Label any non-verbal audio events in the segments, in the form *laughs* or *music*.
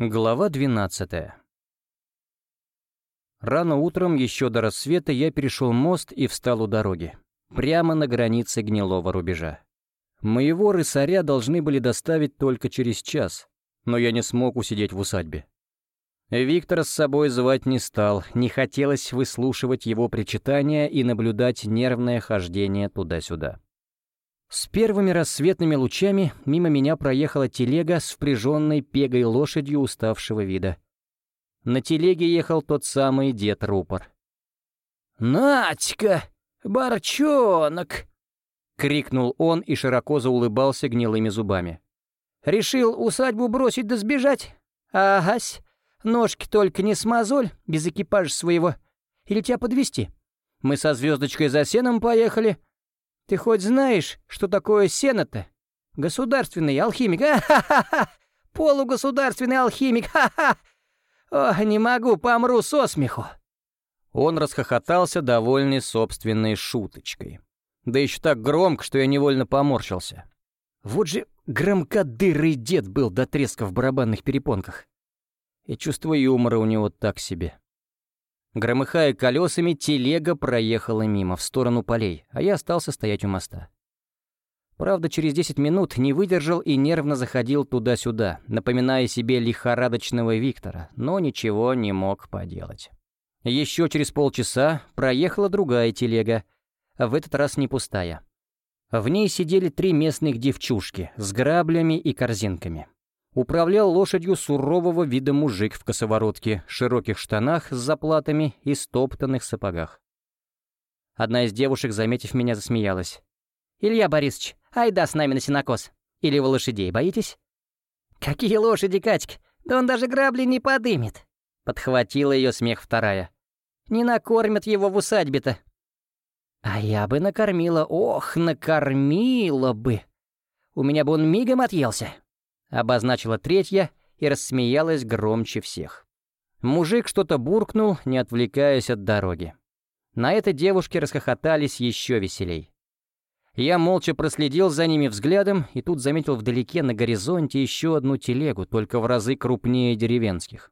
Глава 12 Рано утром, еще до рассвета, я перешел мост и встал у дороги, прямо на границе гнилого рубежа. Моего рысаря должны были доставить только через час, но я не смог усидеть в усадьбе. Виктора с собой звать не стал, не хотелось выслушивать его причитания и наблюдать нервное хождение туда-сюда. С первыми рассветными лучами мимо меня проехала телега с впряженной пегой лошадью уставшего вида. На телеге ехал тот самый дед Рупор. «Надька, борчонок!» — крикнул он и широко заулыбался гнилыми зубами. «Решил усадьбу бросить да сбежать? Агась, ножки только не смазоль, без экипажа своего. Или тебя подвести? Мы со звездочкой за сеном поехали, ты хоть знаешь, что такое сено-то? Государственный алхимик. *laughs* Ха-ха-ха! Полугосударственный алхимик. Ха-ха! О, не могу, помру со смеху. Он расхохотался, довольный собственной шуточкой. Да еще так громко, что я невольно поморщился. Вот же громкодырый дед был до треска в барабанных перепонках. И чувство юмора у него так себе. Громыхая колесами, телега проехала мимо, в сторону полей, а я остался стоять у моста. Правда, через 10 минут не выдержал и нервно заходил туда-сюда, напоминая себе лихорадочного Виктора, но ничего не мог поделать. Еще через полчаса проехала другая телега, а в этот раз не пустая. В ней сидели три местных девчушки с граблями и корзинками управлял лошадью сурового вида мужик в косоворотке, широких штанах с заплатами и стоптанных сапогах. Одна из девушек, заметив меня, засмеялась. «Илья Борисович, айда с нами на сенокос. Или вы лошадей боитесь?» «Какие лошади, Катька? Да он даже грабли не подымет!» Подхватила ее смех вторая. «Не накормят его в усадьбе-то!» «А я бы накормила, ох, накормила бы! У меня бы он мигом отъелся!» Обозначила третья и рассмеялась громче всех. Мужик что-то буркнул, не отвлекаясь от дороги. На это девушки расхохотались еще веселей. Я молча проследил за ними взглядом и тут заметил вдалеке на горизонте еще одну телегу, только в разы крупнее деревенских.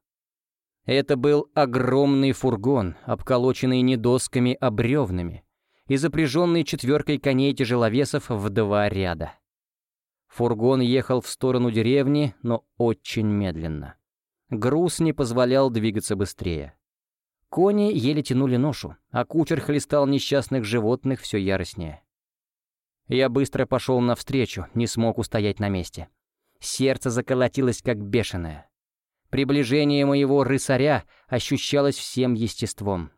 Это был огромный фургон, обколоченный не досками, а бревнами, и запряженный четверкой коней-тяжеловесов в два ряда. Фургон ехал в сторону деревни, но очень медленно. Груз не позволял двигаться быстрее. Кони еле тянули ношу, а кучер хлестал несчастных животных все яростнее. Я быстро пошел навстречу, не смог устоять на месте. Сердце заколотилось, как бешеное. Приближение моего рысаря ощущалось всем естеством.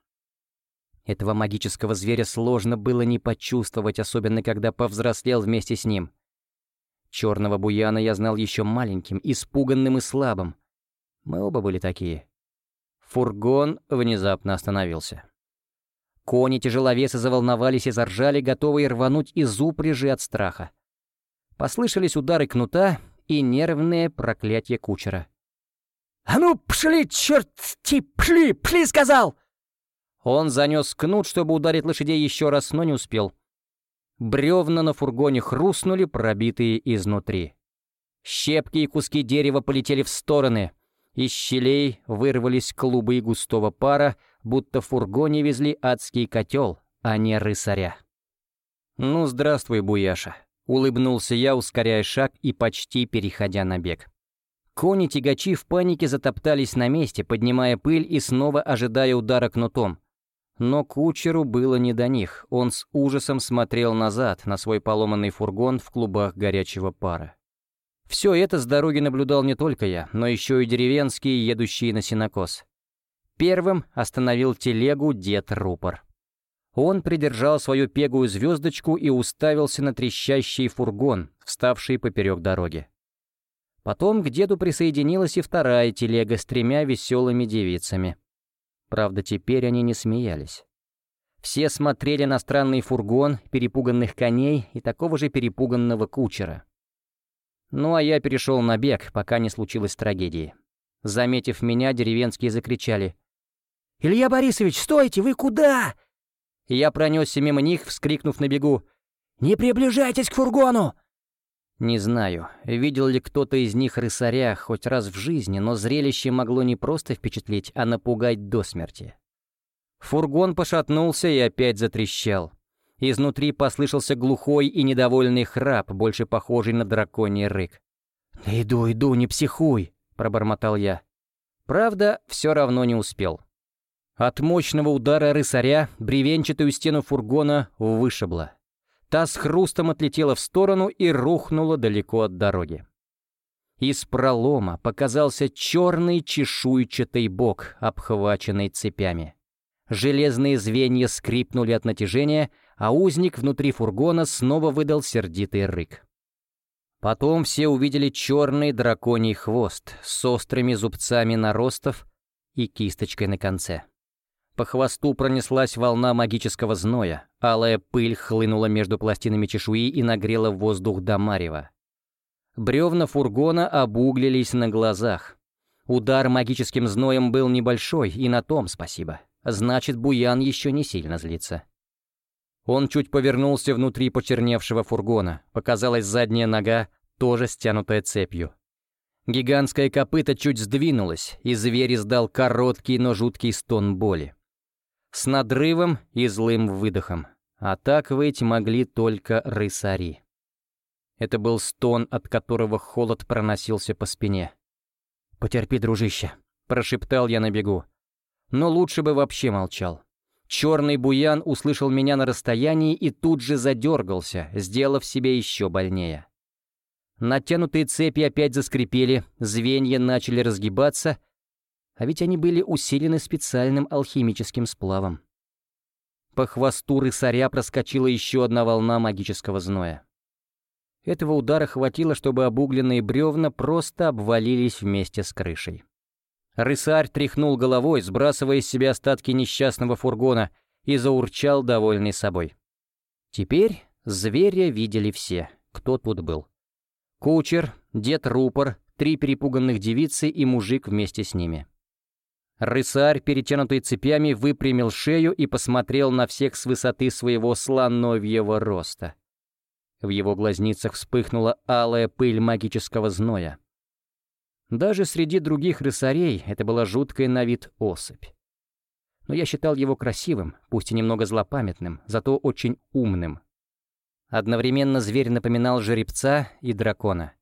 Этого магического зверя сложно было не почувствовать, особенно когда повзрослел вместе с ним. Черного буяна я знал еще маленьким, испуганным и слабым. Мы оба были такие. Фургон внезапно остановился. Кони-тяжеловесы заволновались и заржали, готовые рвануть из упряжи от страха. Послышались удары кнута и нервное проклятие кучера. «А ну, пшли, черт, ти, пшли, пшли, сказал!» Он занес кнут, чтобы ударить лошадей еще раз, но не успел. Бревна на фургоне хрустнули, пробитые изнутри. Щепки и куски дерева полетели в стороны. Из щелей вырвались клубы густого пара, будто в фургоне везли адский котел, а не рысаря. «Ну, здравствуй, Буяша», — улыбнулся я, ускоряя шаг и почти переходя на бег. Кони-тягачи в панике затоптались на месте, поднимая пыль и снова ожидая удара кнутом. Но кучеру было не до них, он с ужасом смотрел назад на свой поломанный фургон в клубах горячего пара. Все это с дороги наблюдал не только я, но еще и деревенские, едущие на синокос. Первым остановил телегу дед Рупор. Он придержал свою пегую звездочку и уставился на трещащий фургон, вставший поперек дороги. Потом к деду присоединилась и вторая телега с тремя веселыми девицами. Правда, теперь они не смеялись. Все смотрели на странный фургон, перепуганных коней и такого же перепуганного кучера. Ну а я перешел на бег, пока не случилось трагедии. Заметив меня, деревенские закричали. «Илья Борисович, стойте, вы куда?» Я пронесся мимо них, вскрикнув на бегу. «Не приближайтесь к фургону!» Не знаю, видел ли кто-то из них рысаря хоть раз в жизни, но зрелище могло не просто впечатлить, а напугать до смерти. Фургон пошатнулся и опять затрещал. Изнутри послышался глухой и недовольный храп, больше похожий на драконий рык. «Иду, иду, не психуй!» — пробормотал я. Правда, все равно не успел. От мощного удара рысаря бревенчатую стену фургона вышибло. Та с хрустом отлетела в сторону и рухнула далеко от дороги. Из пролома показался черный чешуйчатый бок, обхваченный цепями. Железные звенья скрипнули от натяжения, а узник внутри фургона снова выдал сердитый рык. Потом все увидели черный драконий хвост с острыми зубцами наростов и кисточкой на конце. По хвосту пронеслась волна магического зноя, алая пыль хлынула между пластинами чешуи и нагрела воздух до марева. Бревна фургона обуглились на глазах. Удар магическим зноем был небольшой, и на том спасибо. Значит, Буян еще не сильно злится. Он чуть повернулся внутри почерневшего фургона. Показалась задняя нога, тоже стянутая цепью. Гигантское копыто чуть сдвинулось, и зверь издал короткий, но жуткий стон боли с надрывом и злым выдохом. А так выть могли только рысари. Это был стон, от которого холод проносился по спине. «Потерпи, дружище», — прошептал я на бегу. Но лучше бы вообще молчал. Черный буян услышал меня на расстоянии и тут же задергался, сделав себе еще больнее. Натянутые цепи опять заскрипели, звенья начали разгибаться — а ведь они были усилены специальным алхимическим сплавом. По хвосту рысаря проскочила еще одна волна магического зноя. Этого удара хватило, чтобы обугленные бревна просто обвалились вместе с крышей. Рысарь тряхнул головой, сбрасывая из себя остатки несчастного фургона, и заурчал, довольный собой. Теперь зверя видели все, кто тут был. Кучер, дед-рупор, три перепуганных девицы и мужик вместе с ними. Рысарь, перетянутый цепями, выпрямил шею и посмотрел на всех с высоты своего слоновьего роста. В его глазницах вспыхнула алая пыль магического зноя. Даже среди других рысарей это была жуткая на вид особь. Но я считал его красивым, пусть и немного злопамятным, зато очень умным. Одновременно зверь напоминал жеребца и дракона.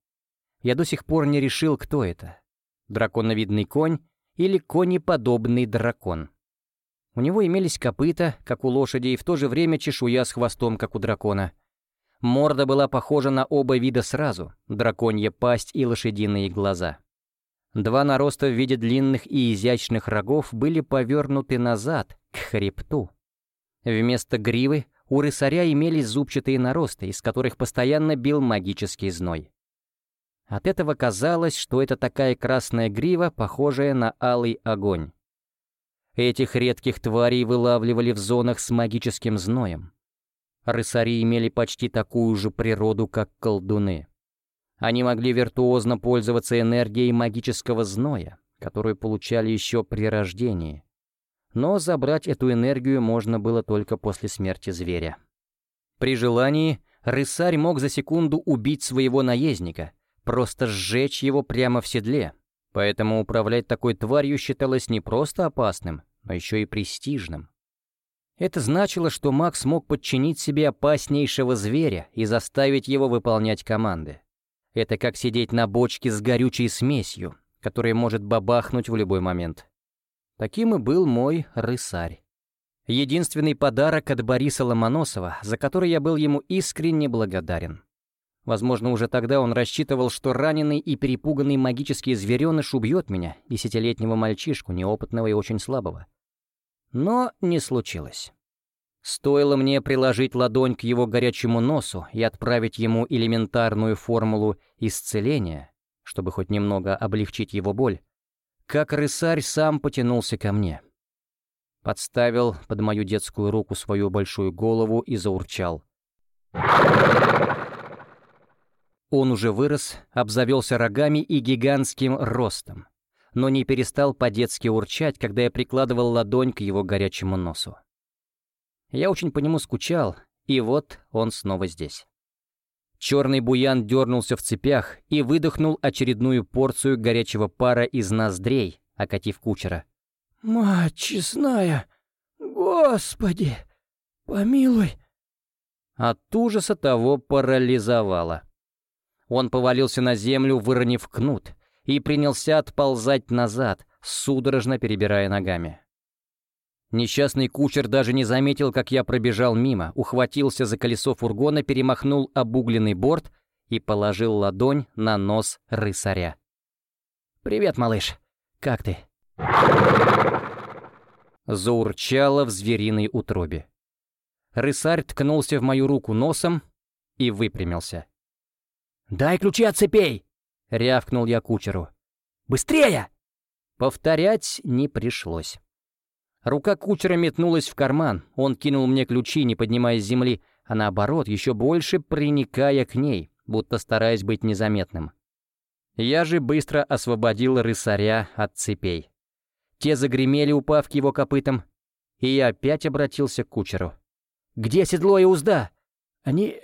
Я до сих пор не решил, кто это. Драконовидный конь или конеподобный дракон. У него имелись копыта, как у лошади, и в то же время чешуя с хвостом, как у дракона. Морда была похожа на оба вида сразу — драконья пасть и лошадиные глаза. Два нароста в виде длинных и изящных рогов были повернуты назад, к хребту. Вместо гривы у рысаря имелись зубчатые наросты, из которых постоянно бил магический зной. От этого казалось, что это такая красная грива, похожая на алый огонь. Этих редких тварей вылавливали в зонах с магическим зноем. Рысари имели почти такую же природу, как колдуны. Они могли виртуозно пользоваться энергией магического зноя, которую получали еще при рождении. Но забрать эту энергию можно было только после смерти зверя. При желании рысарь мог за секунду убить своего наездника, просто сжечь его прямо в седле. Поэтому управлять такой тварью считалось не просто опасным, но еще и престижным. Это значило, что маг смог подчинить себе опаснейшего зверя и заставить его выполнять команды. Это как сидеть на бочке с горючей смесью, которая может бабахнуть в любой момент. Таким и был мой рысарь. Единственный подарок от Бориса Ломоносова, за который я был ему искренне благодарен. Возможно, уже тогда он рассчитывал, что раненый и перепуганный магический звереныш убьет меня, десятилетнего мальчишку, неопытного и очень слабого. Но не случилось. Стоило мне приложить ладонь к его горячему носу и отправить ему элементарную формулу исцеления, чтобы хоть немного облегчить его боль, как рысарь сам потянулся ко мне. Подставил под мою детскую руку свою большую голову и заурчал. Он уже вырос, обзавелся рогами и гигантским ростом, но не перестал по-детски урчать, когда я прикладывал ладонь к его горячему носу. Я очень по нему скучал, и вот он снова здесь. Черный буян дернулся в цепях и выдохнул очередную порцию горячего пара из ноздрей, окатив кучера. «Мать честная! Господи! Помилуй!» От ужаса того парализовало. Он повалился на землю, выронив кнут, и принялся отползать назад, судорожно перебирая ногами. Несчастный кучер даже не заметил, как я пробежал мимо, ухватился за колесо фургона, перемахнул обугленный борт и положил ладонь на нос рысаря. «Привет, малыш. Как ты?» Заурчало в звериной утробе. Рысарь ткнулся в мою руку носом и выпрямился. «Дай ключи от цепей!» — рявкнул я кучеру. «Быстрее!» Повторять не пришлось. Рука кучера метнулась в карман, он кинул мне ключи, не поднимая с земли, а наоборот, еще больше приникая к ней, будто стараясь быть незаметным. Я же быстро освободил рысаря от цепей. Те загремели, упав к его копытам, и я опять обратился к кучеру. «Где седло и узда?» «Они...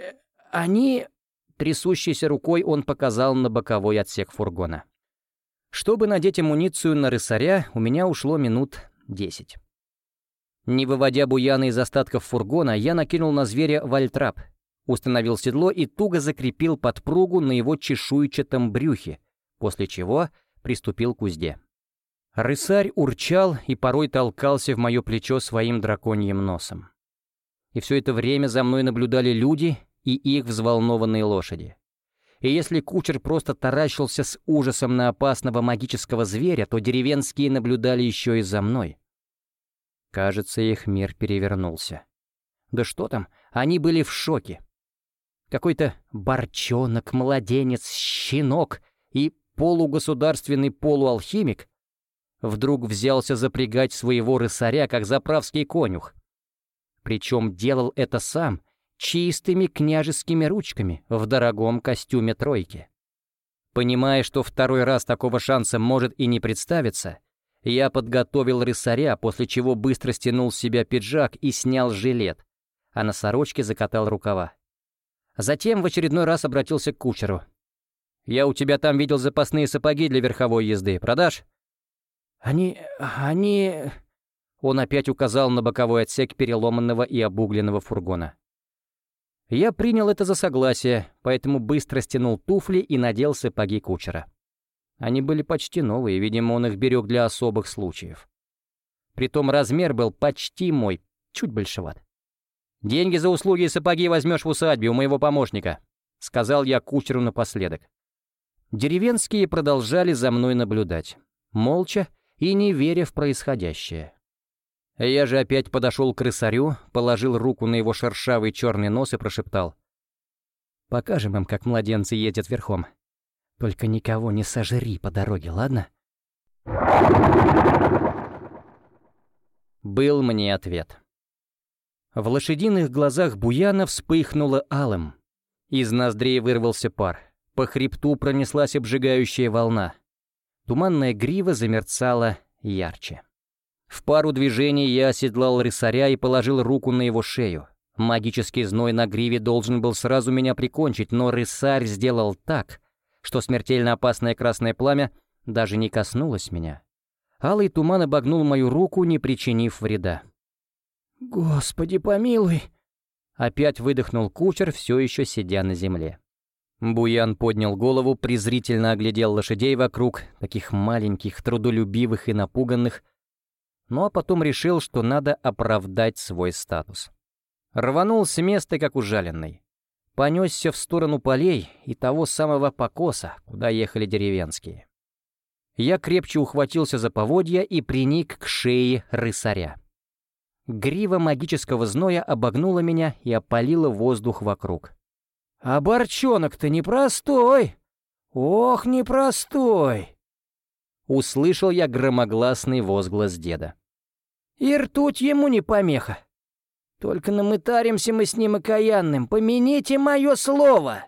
они...» Трясущейся рукой он показал на боковой отсек фургона. Чтобы надеть амуницию на рысаря, у меня ушло минут десять. Не выводя буяна из остатков фургона, я накинул на зверя вальтрап, установил седло и туго закрепил подпругу на его чешуйчатом брюхе, после чего приступил к узде. Рысарь урчал и порой толкался в мое плечо своим драконьим носом. И все это время за мной наблюдали люди и их взволнованные лошади. И если кучер просто таращился с ужасом на опасного магического зверя, то деревенские наблюдали еще и за мной. Кажется, их мир перевернулся. Да что там, они были в шоке. Какой-то борчонок, младенец, щенок и полугосударственный полуалхимик вдруг взялся запрягать своего рысаря, как заправский конюх. Причем делал это сам — чистыми княжескими ручками в дорогом костюме тройки. Понимая, что второй раз такого шанса может и не представиться, я подготовил рысаря, после чего быстро стянул с себя пиджак и снял жилет, а на сорочке закатал рукава. Затем в очередной раз обратился к кучеру. «Я у тебя там видел запасные сапоги для верховой езды. Продашь?» «Они... они...» Он опять указал на боковой отсек переломанного и обугленного фургона. Я принял это за согласие, поэтому быстро стянул туфли и надел сапоги кучера. Они были почти новые, видимо, он их берег для особых случаев. Притом размер был почти мой, чуть большеват. «Деньги за услуги и сапоги возьмешь в усадьбе у моего помощника», — сказал я кучеру напоследок. Деревенские продолжали за мной наблюдать, молча и не веря в происходящее. Я же опять подошел к крысарю, положил руку на его шершавый черный нос и прошептал. «Покажем им, как младенцы ездят верхом. Только никого не сожри по дороге, ладно?» Был мне ответ. В лошадиных глазах Буяна вспыхнуло алым. Из ноздрей вырвался пар. По хребту пронеслась обжигающая волна. Туманная грива замерцала ярче. В пару движений я оседлал рысаря и положил руку на его шею. Магический зной на гриве должен был сразу меня прикончить, но рысарь сделал так, что смертельно опасное красное пламя даже не коснулось меня. Алый туман обогнул мою руку, не причинив вреда. «Господи помилуй!» Опять выдохнул кучер, все еще сидя на земле. Буян поднял голову, презрительно оглядел лошадей вокруг, таких маленьких, трудолюбивых и напуганных, ну а потом решил, что надо оправдать свой статус. Рванул с места, как ужаленный. Понесся в сторону полей и того самого покоса, куда ехали деревенские. Я крепче ухватился за поводья и приник к шее рысаря. Грива магического зноя обогнула меня и опалила воздух вокруг. «А борчонок-то непростой! Ох, непростой!» Услышал я громогласный возглас деда. «И ртуть ему не помеха. Только намытаримся мы с ним окаянным, помяните мое слово!»